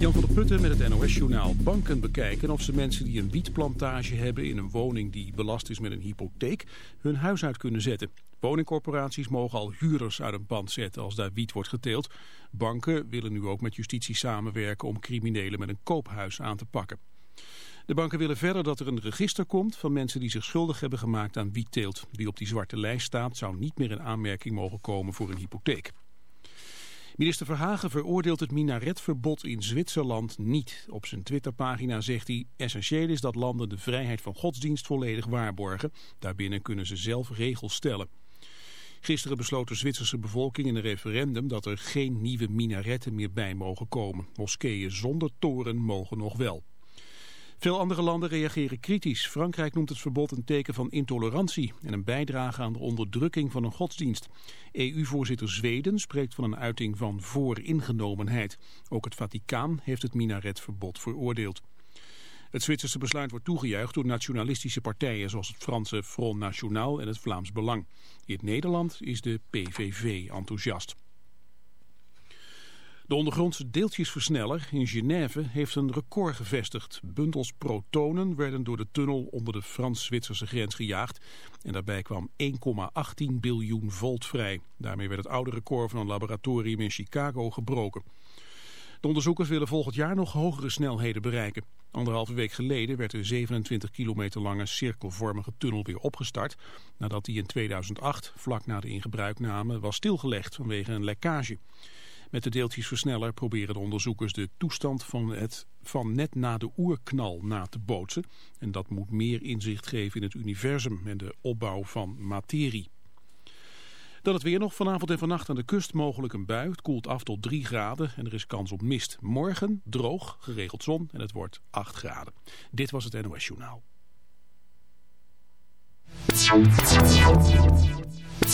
Jan van der Putten met het NOS-journaal. Banken bekijken of ze mensen die een wietplantage hebben in een woning die belast is met een hypotheek, hun huis uit kunnen zetten. Woningcorporaties mogen al huurders uit een pand zetten als daar wiet wordt geteeld. Banken willen nu ook met justitie samenwerken om criminelen met een koophuis aan te pakken. De banken willen verder dat er een register komt van mensen die zich schuldig hebben gemaakt aan wietteelt. Wie op die zwarte lijst staat zou niet meer in aanmerking mogen komen voor een hypotheek. Minister Verhagen veroordeelt het minaretverbod in Zwitserland niet. Op zijn Twitterpagina zegt hij... essentieel is dat landen de vrijheid van godsdienst volledig waarborgen. Daarbinnen kunnen ze zelf regels stellen. Gisteren besloot de Zwitserse bevolking in een referendum... dat er geen nieuwe minaretten meer bij mogen komen. Moskeeën zonder toren mogen nog wel. Veel andere landen reageren kritisch. Frankrijk noemt het verbod een teken van intolerantie en een bijdrage aan de onderdrukking van een godsdienst. EU-voorzitter Zweden spreekt van een uiting van vooringenomenheid. Ook het Vaticaan heeft het minaretverbod veroordeeld. Het Zwitserse besluit wordt toegejuicht door nationalistische partijen zoals het Franse Front National en het Vlaams Belang. In Nederland is de PVV enthousiast. De ondergrondse deeltjesversneller in Genève heeft een record gevestigd. Bundels protonen werden door de tunnel onder de Frans-Zwitserse grens gejaagd. En daarbij kwam 1,18 biljoen volt vrij. Daarmee werd het oude record van een laboratorium in Chicago gebroken. De onderzoekers willen volgend jaar nog hogere snelheden bereiken. Anderhalve week geleden werd de 27 kilometer lange cirkelvormige tunnel weer opgestart... nadat die in 2008, vlak na de ingebruikname, was stilgelegd vanwege een lekkage. Met de deeltjesversneller proberen de onderzoekers de toestand van, het, van net na de oerknal na te bootsen. En dat moet meer inzicht geven in het universum en de opbouw van materie. Dan het weer nog. Vanavond en vannacht aan de kust mogelijk een bui. Het koelt af tot 3 graden en er is kans op mist. Morgen droog, geregeld zon en het wordt 8 graden. Dit was het NOS Journaal.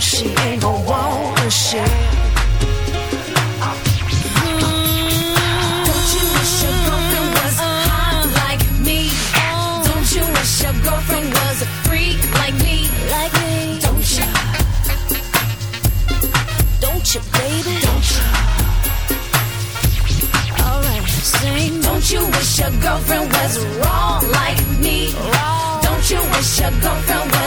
She ain't gon' want a shit. Don't you wish your girlfriend was hot like me? Don't you wish your girlfriend was a freak like me? Like me? Don't you? Don't you, baby? Don't you? Alright. Don't you wish your girlfriend was wrong like me? Wrong. Don't you wish your girlfriend was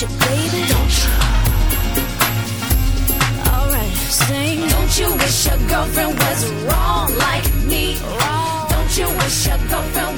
Don't you? Alright, sing. Don't you wish your girlfriend was wrong like me? Wrong. Don't you wish your girlfriend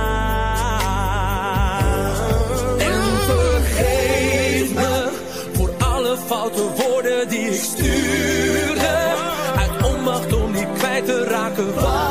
te raken. van.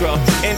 And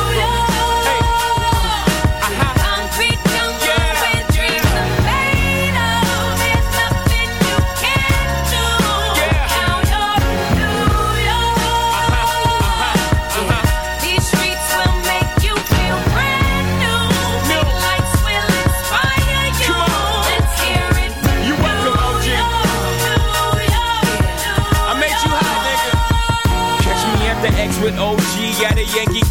Yankee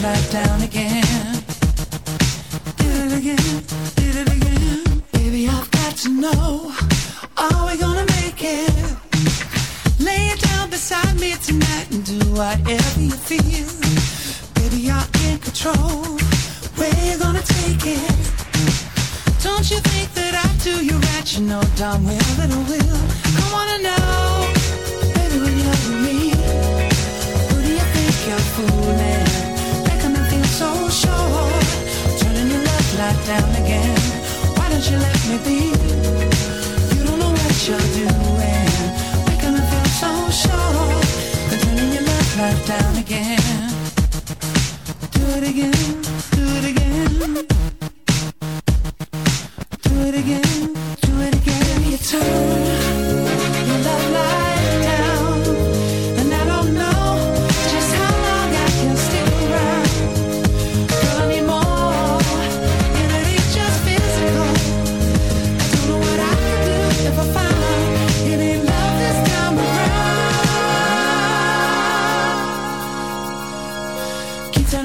down again. Did it again, did it again, baby, I've got to know. Are we gonna make it? Lay it down beside me tonight and do whatever you feel. Baby, you're in control. Where you gonna take it? Don't you think that I do you right? You know darn well down again.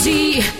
See.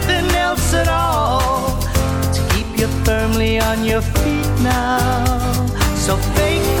on your feet now. So fake.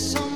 corazón.